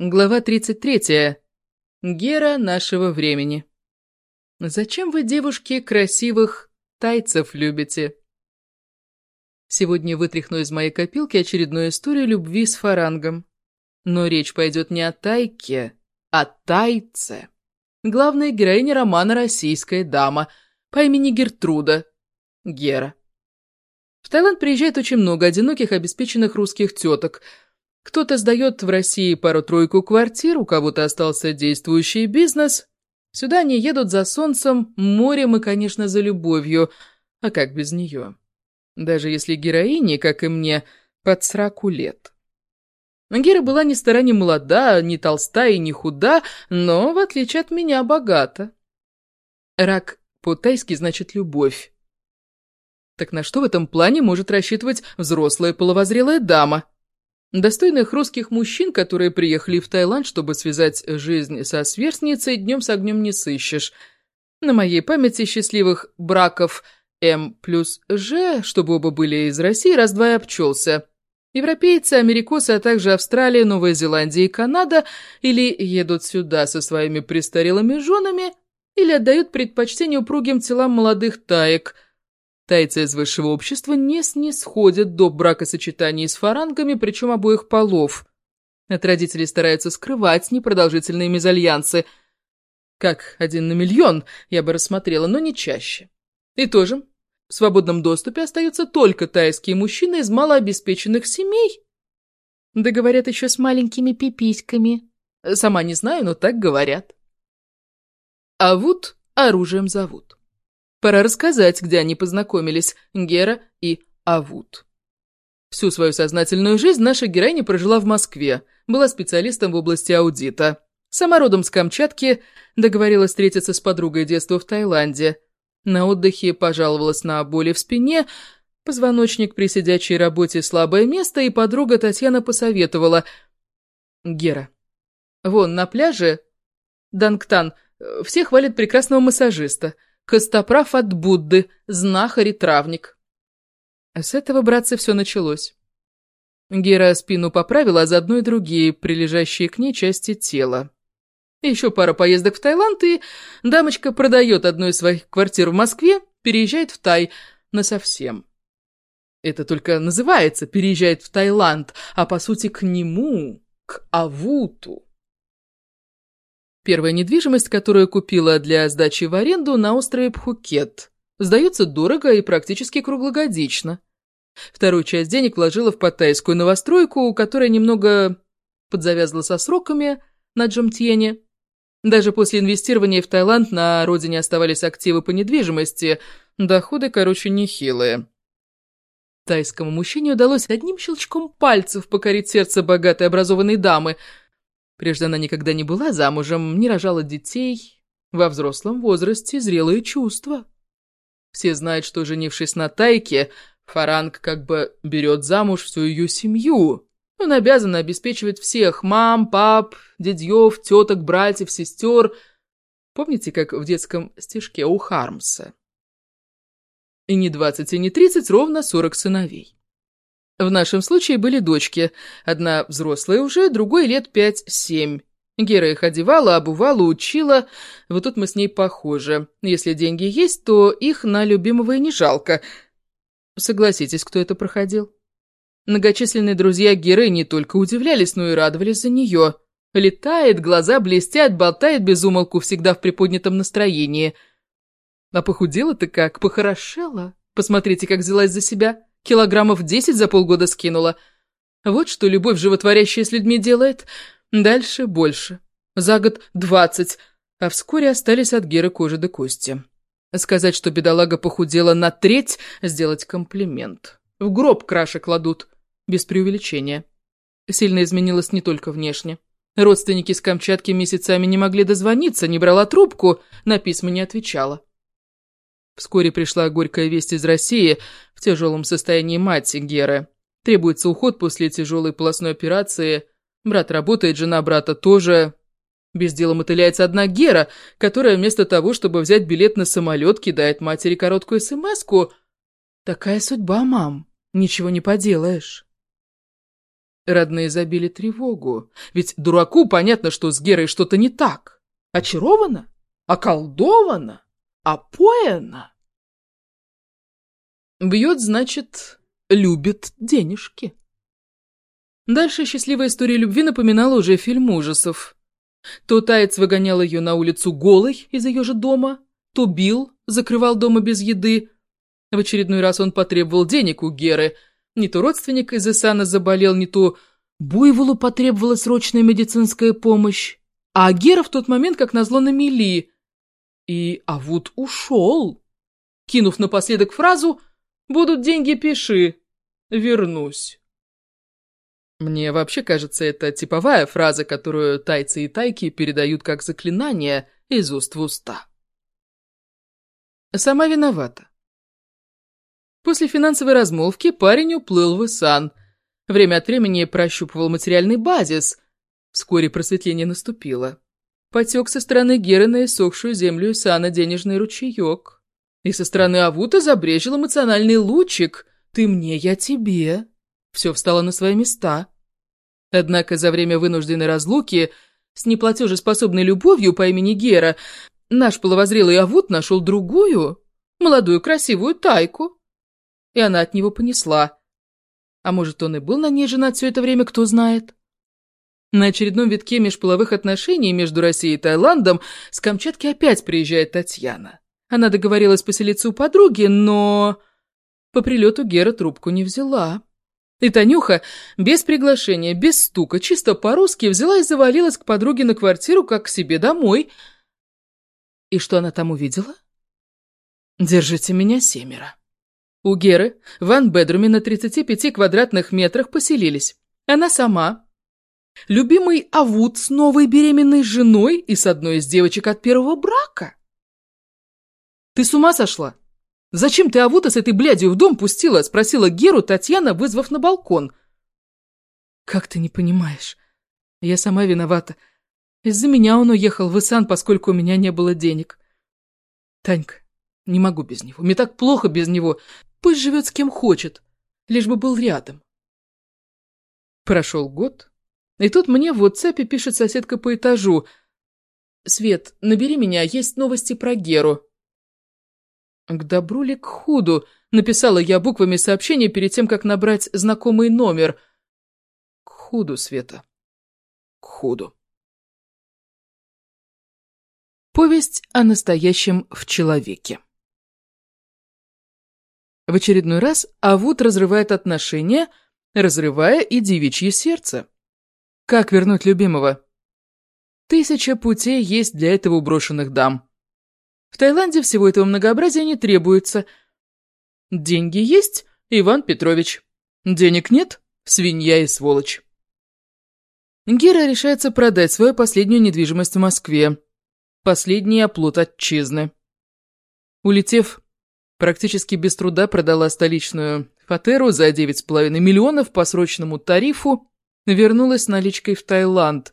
Глава 33. Гера нашего времени. Зачем вы, девушки, красивых тайцев любите? Сегодня вытряхну из моей копилки очередную историю любви с фарангом. Но речь пойдет не о тайке, а тайце. Главная героиня романа «Российская дама» по имени Гертруда. Гера. В Таиланд приезжает очень много одиноких, обеспеченных русских теток – кто-то сдает в России пару-тройку квартир, у кого-то остался действующий бизнес. Сюда они едут за солнцем, морем и, конечно, за любовью. А как без нее? Даже если героине, как и мне, под сраку лет. Гера была ни стара, ни молода, ни толста и ни худа, но, в отличие от меня, богата. Рак по-тайски значит «любовь». Так на что в этом плане может рассчитывать взрослая половозрелая дама? Достойных русских мужчин, которые приехали в Таиланд, чтобы связать жизнь со сверстницей, днем с огнем не сыщешь. На моей памяти счастливых браков М плюс Ж, чтобы оба были из России, раз-два и обчелся. Европейцы, америкосы, а также Австралия, Новая Зеландия и Канада или едут сюда со своими престарелыми женами, или отдают предпочтение упругим телам молодых таек – Тайцы из высшего общества не снисходят до бракосочетаний с фарангами, причем обоих полов. От родителей стараются скрывать непродолжительные мезальянсы. Как один на миллион я бы рассмотрела, но не чаще. И тоже в свободном доступе остаются только тайские мужчины из малообеспеченных семей. Да говорят еще с маленькими пиписьками. Сама не знаю, но так говорят. А вот оружием зовут. Пора рассказать, где они познакомились, Гера и Авут. Всю свою сознательную жизнь наша героиня прожила в Москве, была специалистом в области аудита. Сама родом с Камчатки, договорилась встретиться с подругой детства в Таиланде. На отдыхе пожаловалась на боли в спине, позвоночник при сидячей работе слабое место, и подруга Татьяна посоветовала. «Гера, вон на пляже, Дангтан, все хвалят прекрасного массажиста». Костоправ от Будды, знахарь и травник. С этого, братцы, все началось. Гера спину поправила, а заодно и другие, прилежащие к ней части тела. Еще пара поездок в Таиланд, и дамочка продает одну из своих квартир в Москве, переезжает в Тай насовсем. Это только называется «переезжает в Таиланд», а по сути к нему, к Авуту. Первая недвижимость, которую купила для сдачи в аренду на острове Пхукет. Сдается дорого и практически круглогодично. Вторую часть денег вложила в паттайскую новостройку, которая немного подзавязла со сроками на Джамтьене. Даже после инвестирования в Таиланд на родине оставались активы по недвижимости, доходы, короче, нехилые. Тайскому мужчине удалось одним щелчком пальцев покорить сердце богатой образованной дамы – Прежде она никогда не была замужем, не рожала детей. Во взрослом возрасте зрелые чувства. Все знают, что, женившись на Тайке, Фаранг как бы берет замуж всю ее семью. Он обязан обеспечивать всех – мам, пап, дядьев, теток, братьев, сестер. Помните, как в детском стишке у Хармса? И не двадцать, и не тридцать, ровно сорок сыновей. В нашем случае были дочки. Одна взрослая уже, другой лет пять-семь. Гера их одевала, обувала, учила. Вот тут мы с ней похожи. Если деньги есть, то их на любимого и не жалко. Согласитесь, кто это проходил? Многочисленные друзья Геры не только удивлялись, но и радовались за нее. Летает, глаза блестят, болтает без умолку, всегда в приподнятом настроении. А похудела-то как, похорошела. Посмотрите, как взялась за себя. Килограммов десять за полгода скинула. Вот что любовь животворящая с людьми делает. Дальше больше. За год двадцать. А вскоре остались от Геры кожи до кости. Сказать, что бедолага похудела на треть, сделать комплимент. В гроб краши кладут. Без преувеличения. Сильно изменилась не только внешне. Родственники с Камчатки месяцами не могли дозвониться, не брала трубку, на письма не отвечала. Вскоре пришла горькая весть из России в тяжелом состоянии мать Геры. Требуется уход после тяжелой полостной операции. Брат работает, жена брата тоже. Без дела мотыляется одна Гера, которая вместо того, чтобы взять билет на самолет, кидает матери короткую смс -ку. Такая судьба, мам. Ничего не поделаешь. Родные забили тревогу. Ведь дураку понятно, что с Герой что-то не так. Очарована? Околдована? Опоена? Бьет, значит, любит денежки. Дальше счастливая история любви напоминала уже фильм ужасов. То Таец выгонял ее на улицу голой из ее же дома, то бил, закрывал дома без еды. В очередной раз он потребовал денег у Геры. Не то родственник из Исана заболел, не то Буйволу потребовалась срочная медицинская помощь. А Гера в тот момент, как назло, на мели. И Авуд ушел, кинув напоследок фразу «Будут деньги, пиши, вернусь». Мне вообще кажется, это типовая фраза, которую тайцы и тайки передают как заклинание из уст в уста. Сама виновата. После финансовой размолвки парень уплыл в Исан. Время от времени прощупывал материальный базис. Вскоре просветление наступило. Потек со стороны Геры на иссохшую землю Исана денежный ручеек. И со стороны Авута забрежил эмоциональный лучик. «Ты мне, я тебе». Все встало на свои места. Однако за время вынужденной разлуки с неплатежеспособной любовью по имени Гера наш половозрелый Авут нашел другую, молодую красивую тайку. И она от него понесла. А может, он и был на ней женат все это время, кто знает? На очередном витке межполовых отношений между Россией и Таиландом с Камчатки опять приезжает Татьяна. Она договорилась поселиться у подруги, но... По прилету Гера трубку не взяла. И Танюха без приглашения, без стука, чисто по-русски взяла и завалилась к подруге на квартиру, как к себе домой. И что она там увидела? «Держите меня семеро». У Геры в ван-бедруме на 35 квадратных метрах поселились. Она сама, любимый Авут с новой беременной женой и с одной из девочек от первого брака. «Ты с ума сошла? Зачем ты Авута с этой блядью в дом пустила?» – спросила Геру Татьяна, вызвав на балкон. «Как ты не понимаешь? Я сама виновата. Из-за меня он уехал в Исан, поскольку у меня не было денег. Танька, не могу без него. Мне так плохо без него. Пусть живет с кем хочет, лишь бы был рядом». Прошел год, и тут мне в WhatsApp пишет соседка по этажу. «Свет, набери меня, есть новости про Геру». «К добру ли к худу?» — написала я буквами сообщения перед тем, как набрать знакомый номер. «К худу, Света. К худу». Повесть о настоящем в человеке. В очередной раз Авуд разрывает отношения, разрывая и девичье сердце. Как вернуть любимого? Тысяча путей есть для этого у брошенных дам. В Таиланде всего этого многообразия не требуется. Деньги есть, Иван Петрович. Денег нет, свинья и сволочь. Гера решается продать свою последнюю недвижимость в Москве. Последний оплот отчизны. Улетев, практически без труда продала столичную фатеру за 9,5 миллионов по срочному тарифу, вернулась наличкой в Таиланд.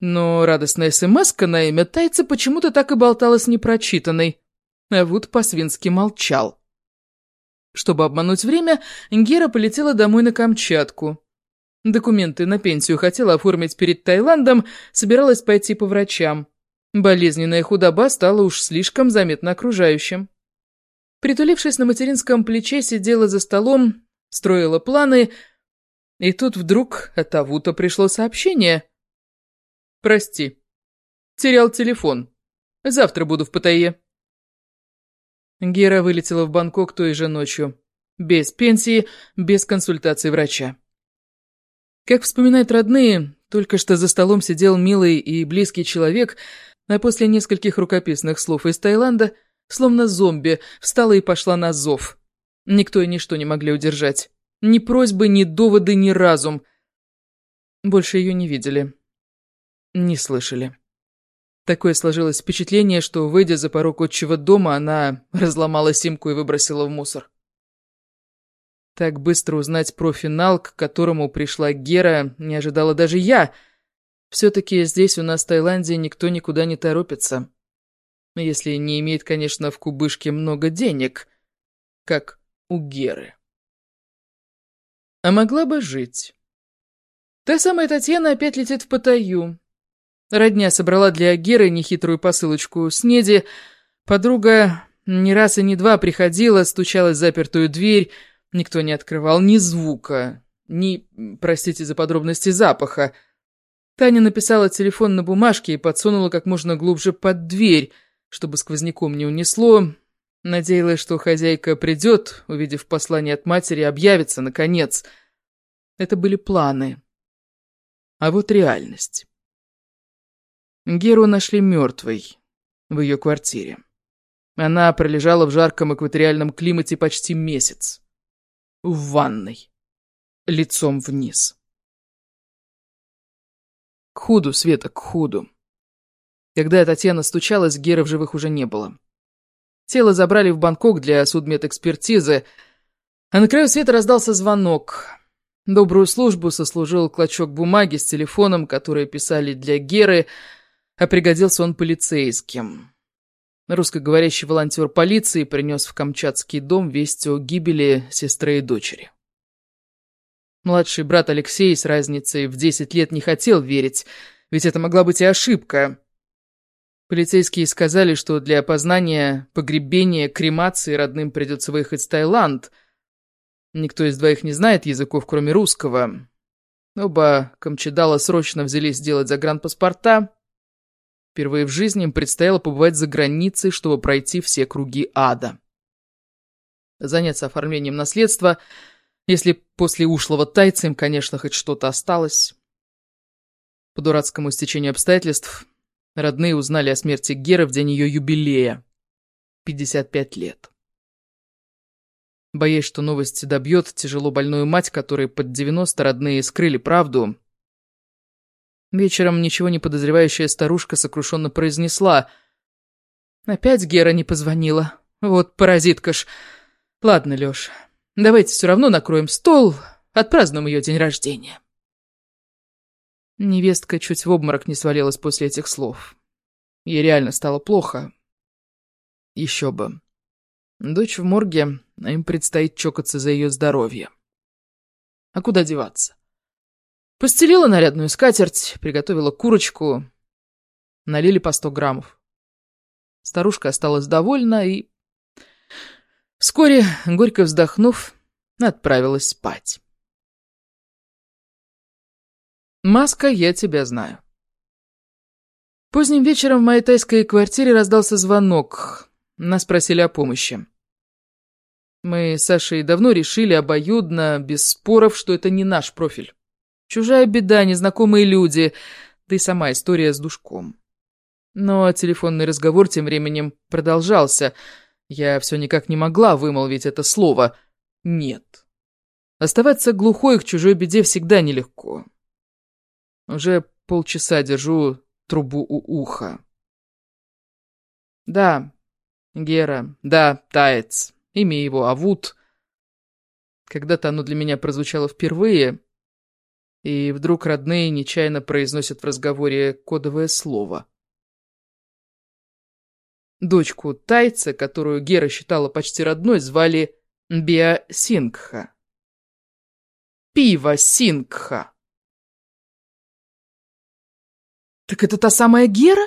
Но радостная смс на имя тайца почему-то так и болталась непрочитанной. А вот по-свински молчал. Чтобы обмануть время, Гера полетела домой на Камчатку. Документы на пенсию хотела оформить перед Таиландом, собиралась пойти по врачам. Болезненная худоба стала уж слишком заметна окружающим. Притулившись на материнском плече, сидела за столом, строила планы, и тут вдруг от Авута пришло сообщение. «Прости, терял телефон. Завтра буду в Паттайе». Гера вылетела в Бангкок той же ночью. Без пенсии, без консультации врача. Как вспоминают родные, только что за столом сидел милый и близкий человек, а после нескольких рукописных слов из Таиланда, словно зомби, встала и пошла на зов. Никто и ничто не могли удержать. Ни просьбы, ни доводы, ни разум. Больше ее не видели. Не слышали. Такое сложилось впечатление, что, выйдя за порог отчего дома, она разломала симку и выбросила в мусор. Так быстро узнать про финал, к которому пришла Гера, не ожидала даже я. Все-таки здесь у нас в Таиланде никто никуда не торопится. Если не имеет, конечно, в кубышке много денег, как у Геры. А могла бы жить. Та самая Татьяна опять летит в Паттайю. Родня собрала для Геры нехитрую посылочку. Снеди подруга не раз и не два приходила, стучалась в запертую дверь, никто не открывал ни звука, ни, простите за подробности, запаха. Таня написала телефон на бумажке и подсунула как можно глубже под дверь, чтобы сквозняком не унесло. Надеялась, что хозяйка придет, увидев послание от матери, объявится, наконец. Это были планы. А вот реальность. Геру нашли мертвой в ее квартире. Она пролежала в жарком экваториальном климате почти месяц. В ванной. Лицом вниз. К худу, Света, к худу. Когда Татьяна стучалась, Геры в живых уже не было. Тело забрали в Бангкок для судмедэкспертизы, а на краю света раздался звонок. Добрую службу сослужил клочок бумаги с телефоном, который писали для Геры, а пригодился он полицейским. Русскоговорящий волонтер полиции принес в Камчатский дом весть о гибели сестры и дочери. Младший брат Алексей с разницей в 10 лет не хотел верить, ведь это могла быть и ошибка. Полицейские сказали, что для опознания погребения, кремации родным придется выехать в Таиланд. Никто из двоих не знает языков, кроме русского. Оба Камчедала срочно взялись делать загранпаспорта. Впервые в жизни им предстояло побывать за границей, чтобы пройти все круги ада. Заняться оформлением наследства, если после ушлого тайца им, конечно, хоть что-то осталось. По дурацкому стечению обстоятельств Родные узнали о смерти Геры в день ее юбилея. 55 лет. Боясь, что новость добьет тяжело больную мать, которой под 90 родные скрыли правду, вечером ничего не подозревающая старушка сокрушенно произнесла. «Опять Гера не позвонила. Вот паразитка ж. Ладно, Лёш, давайте все равно накроем стол, отпразднуем ее день рождения». Невестка чуть в обморок не свалилась после этих слов. Ей реально стало плохо. Еще бы. Дочь в морге, а им предстоит чокаться за ее здоровье. А куда деваться? Постелила нарядную скатерть, приготовила курочку, налили по сто граммов. Старушка осталась довольна и... Вскоре, горько вздохнув, отправилась спать. «Маска, я тебя знаю». Поздним вечером в моей тайской квартире раздался звонок. Нас просили о помощи. Мы с Сашей давно решили обоюдно, без споров, что это не наш профиль. Чужая беда, незнакомые люди, да и сама история с душком. Но телефонный разговор тем временем продолжался. Я все никак не могла вымолвить это слово «нет». Оставаться глухой к чужой беде всегда нелегко. Уже полчаса держу трубу у уха. Да, Гера, да, Таец. Имя его Авут. Когда-то оно для меня прозвучало впервые, и вдруг родные нечаянно произносят в разговоре кодовое слово. Дочку Тайца, которую Гера считала почти родной, звали Биа Сингха. Пиво Сингха. «Так это та самая Гера?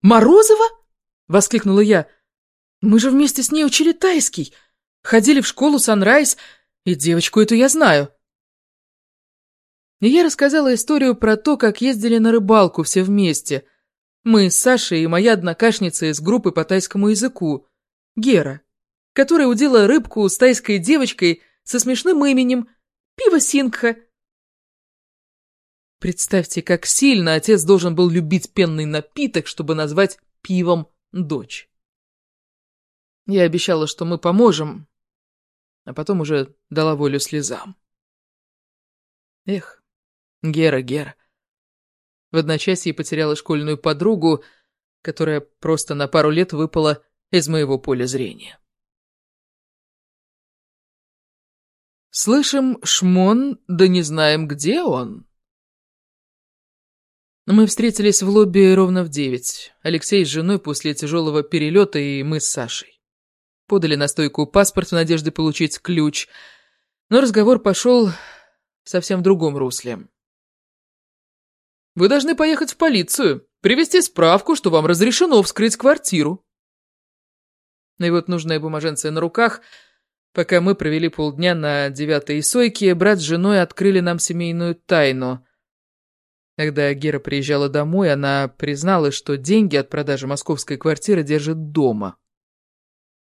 Морозова?» — воскликнула я. «Мы же вместе с ней учили тайский, ходили в школу Санрайз, и девочку эту я знаю». И я рассказала историю про то, как ездили на рыбалку все вместе. Мы с Сашей и моя однокашница из группы по тайскому языку, Гера, которая удила рыбку с тайской девочкой со смешным именем Пиво Сингха. Представьте, как сильно отец должен был любить пенный напиток, чтобы назвать пивом дочь. Я обещала, что мы поможем, а потом уже дала волю слезам. Эх, Гера, Гера. В одночасье потеряла школьную подругу, которая просто на пару лет выпала из моего поля зрения. Слышим шмон, да не знаем, где он. Мы встретились в лобби ровно в девять. Алексей с женой после тяжелого перелета и мы с Сашей. Подали на стойку паспорт в надежде получить ключ, но разговор пошел совсем в другом русле. Вы должны поехать в полицию, привезти справку, что вам разрешено вскрыть квартиру. И вот нужная бумаженция на руках. Пока мы провели полдня на девятой сойке, брат с женой открыли нам семейную тайну. Когда Гера приезжала домой, она призналась, что деньги от продажи московской квартиры держит дома.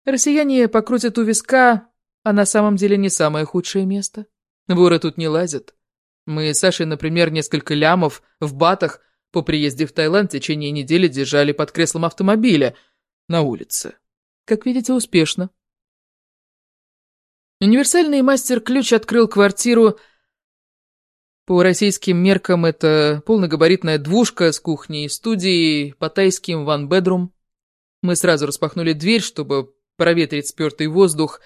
Россияне покрутят у виска, а на самом деле не самое худшее место. Воры тут не лазят. Мы с Сашей, например, несколько лямов в батах по приезде в Таиланд в течение недели держали под креслом автомобиля на улице. Как видите, успешно. Универсальный мастер-ключ открыл квартиру. По российским меркам это полногабаритная двушка с кухней и студией, по тайским ван-бедрум. Мы сразу распахнули дверь, чтобы проветрить спертый воздух.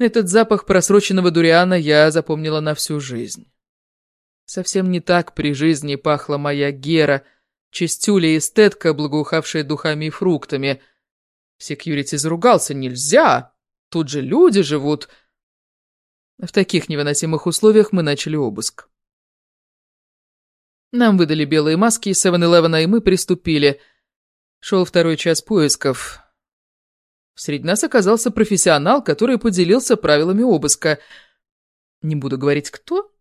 Этот запах просроченного дуриана я запомнила на всю жизнь. Совсем не так при жизни пахла моя Гера, чистюля эстетка, благоухавшая духами и фруктами. Секьюрити заругался, нельзя, тут же люди живут. В таких невыносимых условиях мы начали обыск. Нам выдали белые маски из 7-Eleven, и мы приступили. Шел второй час поисков. Среди нас оказался профессионал, который поделился правилами обыска. Не буду говорить, кто,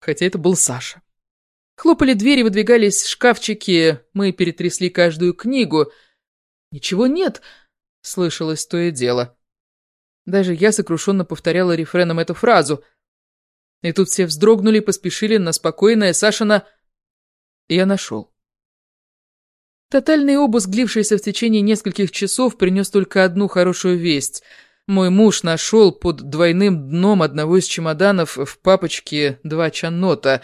хотя это был Саша. Хлопали двери, выдвигались шкафчики, мы перетрясли каждую книгу. «Ничего нет», — слышалось то и дело. Даже я сокрушенно повторяла рефреном эту фразу. И тут все вздрогнули и поспешили на спокойное Сашина «Я нашел». Тотальный обыск, глившийся в течение нескольких часов, принес только одну хорошую весть — мой муж нашел под двойным дном одного из чемоданов в папочке два чаннота,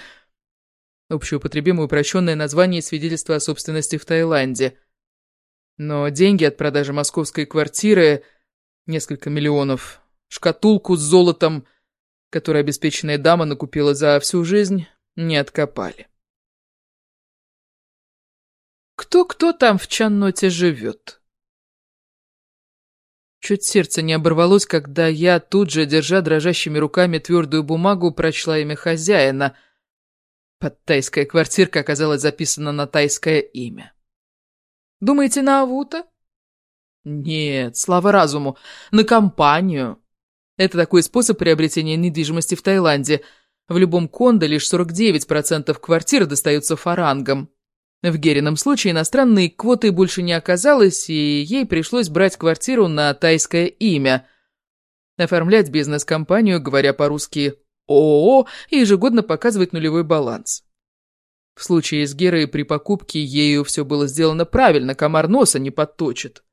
общеупотребимое упрощенное название свидетельства о собственности в Таиланде. Но деньги от продажи московской квартиры, несколько миллионов, шкатулку с золотом, которую обеспеченная дама накупила за всю жизнь, не откопали. Кто-кто там в Чанноте живет? Чуть сердце не оборвалось, когда я тут же, держа дрожащими руками твердую бумагу, прочла имя хозяина. Под тайская квартирка оказалась записана на тайское имя. «Думаете, на Авута?» «Нет, слава разуму, на компанию. Это такой способ приобретения недвижимости в Таиланде. В любом кондо лишь 49% квартир достаются фарангам. В Герином случае иностранной квоты больше не оказалось, и ей пришлось брать квартиру на тайское имя. Оформлять бизнес-компанию, говоря по-русски ООО, и ежегодно показывать нулевой баланс. В случае с Герой при покупке ею все было сделано правильно, комар носа не подточит.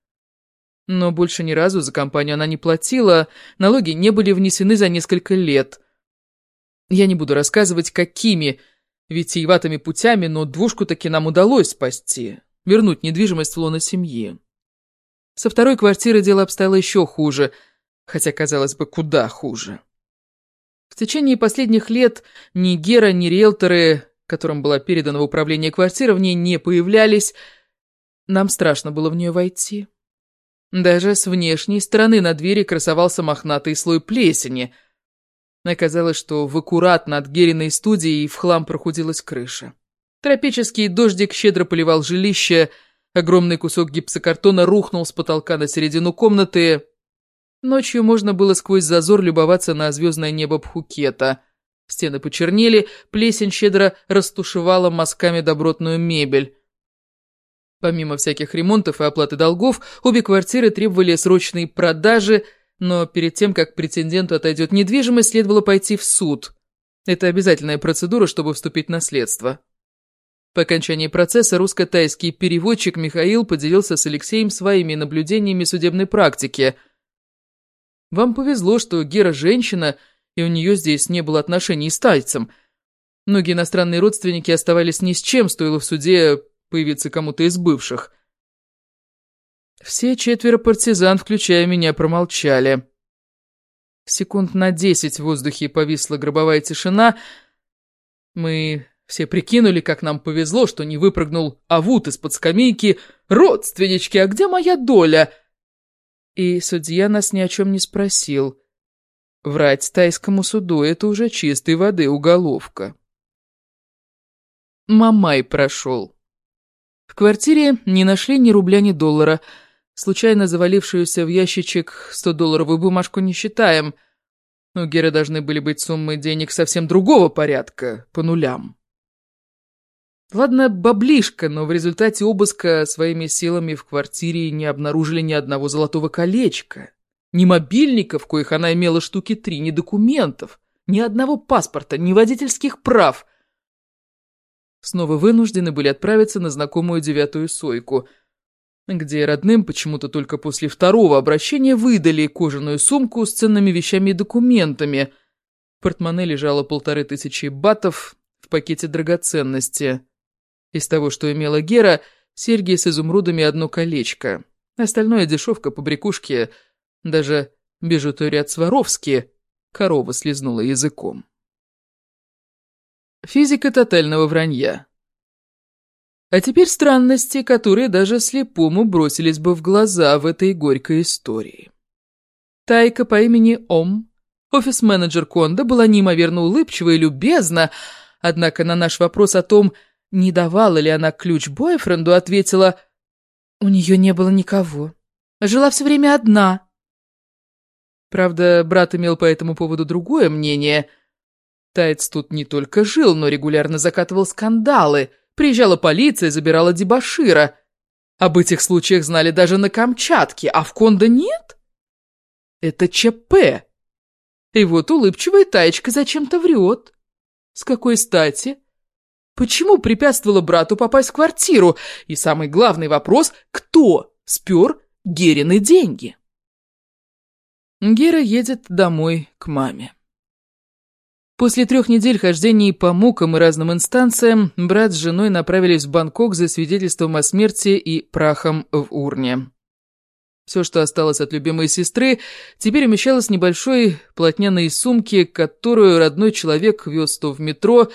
Но больше ни разу за компанию она не платила, налоги не были внесены за несколько лет. Я не буду рассказывать, какими витиеватыми путями, но двушку таки нам удалось спасти, вернуть недвижимость в лоно семьи. Со второй квартиры дело обстояло еще хуже, хотя, казалось бы, куда хуже. В течение последних лет ни Гера, ни риэлторы, которым была передана в управление квартира, в ней не появлялись. Нам страшно было в нее войти. Даже с внешней стороны на двери красовался мохнатый слой плесени — Оказалось, что в аккуратно от Гериной студии в хлам прохудилась крыша. Тропический дождик щедро поливал жилище, огромный кусок гипсокартона рухнул с потолка на середину комнаты. Ночью можно было сквозь зазор любоваться на звездное небо Пхукета. Стены почернели, плесень щедро растушевала мазками добротную мебель. Помимо всяких ремонтов и оплаты долгов, обе квартиры требовали срочной продажи – но перед тем, как претенденту отойдет недвижимость, следовало пойти в суд. Это обязательная процедура, чтобы вступить в наследство. По окончании процесса русско-тайский переводчик Михаил поделился с Алексеем своими наблюдениями судебной практики. «Вам повезло, что Гера женщина, и у нее здесь не было отношений с тайцем. Многие иностранные родственники оставались ни с чем, стоило в суде появиться кому-то из бывших. Все четверо партизан, включая меня, промолчали. Секунд на десять в воздухе повисла гробовая тишина. Мы все прикинули, как нам повезло, что не выпрыгнул авут из-под скамейки. «Родственнички, а где моя доля?» И судья нас ни о чем не спросил. Врать тайскому суду — это уже чистой воды уголовка. Мамай прошел. В квартире не нашли ни рубля, ни доллара. Случайно завалившуюся в ящичек 100-долларовую бумажку не считаем. У Геры должны были быть суммы денег совсем другого порядка, по нулям. Ладно, баблишка, но в результате обыска своими силами в квартире не обнаружили ни одного золотого колечка. Ни мобильников, коих она имела штуки три, ни документов, ни одного паспорта, ни водительских прав. Снова вынуждены были отправиться на знакомую девятую сойку, где родным почему-то только после второго обращения выдали кожаную сумку с ценными вещами и документами. В портмоне лежало полторы тысячи батов в пакете драгоценности. Из того, что имела Гера, серьги с изумрудами одно колечко. Остальное дешевка, побрякушки, даже бижутерия Сваровски. Корова слезнула языком. Физика тотального вранья. А теперь странности, которые даже слепому бросились бы в глаза в этой горькой истории. Тайка по имени Ом, офис-менеджер Конда, была неимоверно улыбчива и любезна, однако на наш вопрос о том, не давала ли она ключ бойфренду, ответила, «У нее не было никого. Жила все время одна». Правда, брат имел по этому поводу другое мнение. Тайц тут не только жил, но регулярно закатывал скандалы. Приезжала полиция, забирала дебашира. Об этих случаях знали даже на Камчатке, а в Кондо нет? Это ЧП. И вот улыбчивая Таечка зачем-то врет. С какой стати? Почему препятствовала брату попасть в квартиру? И самый главный вопрос – кто спер Герины деньги? Гера едет домой к маме. После трех недель хождений по мукам и разным инстанциям, брат с женой направились в Бангкок за свидетельством о смерти и прахом в урне. Все, что осталось от любимой сестры, теперь умещалось в небольшой плотняной сумке, которую родной человек вез то в метро,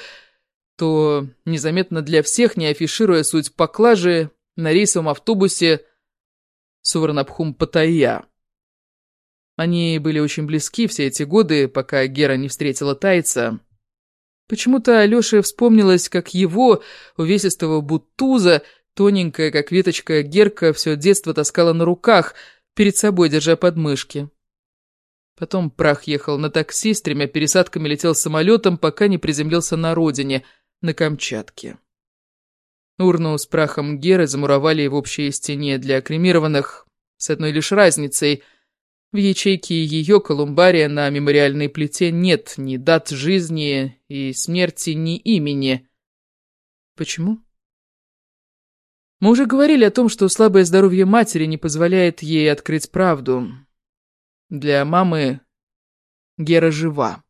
то незаметно для всех, не афишируя суть поклажи, на рейсовом автобусе Суварнабхум-Паттайя. Они были очень близки все эти годы, пока Гера не встретила Тайца. Почему-то Алёше вспомнилось, как его, увесистого бутуза, тоненькая, как веточка, Герка все детство таскала на руках, перед собой держа подмышки. Потом прах ехал на такси, с тремя пересадками летел самолетом, пока не приземлился на родине — на Камчатке. Урну с прахом Геры замуровали в общей стене для кремированных, с одной лишь разницей. В ячейке ее колумбария на мемориальной плите нет ни дат жизни и смерти, ни имени. Почему? Мы уже говорили о том, что слабое здоровье матери не позволяет ей открыть правду. Для мамы Гера жива.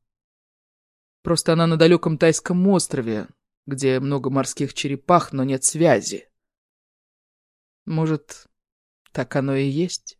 Просто она на далеком тайском острове, где много морских черепах, но нет связи. Может, так оно и есть?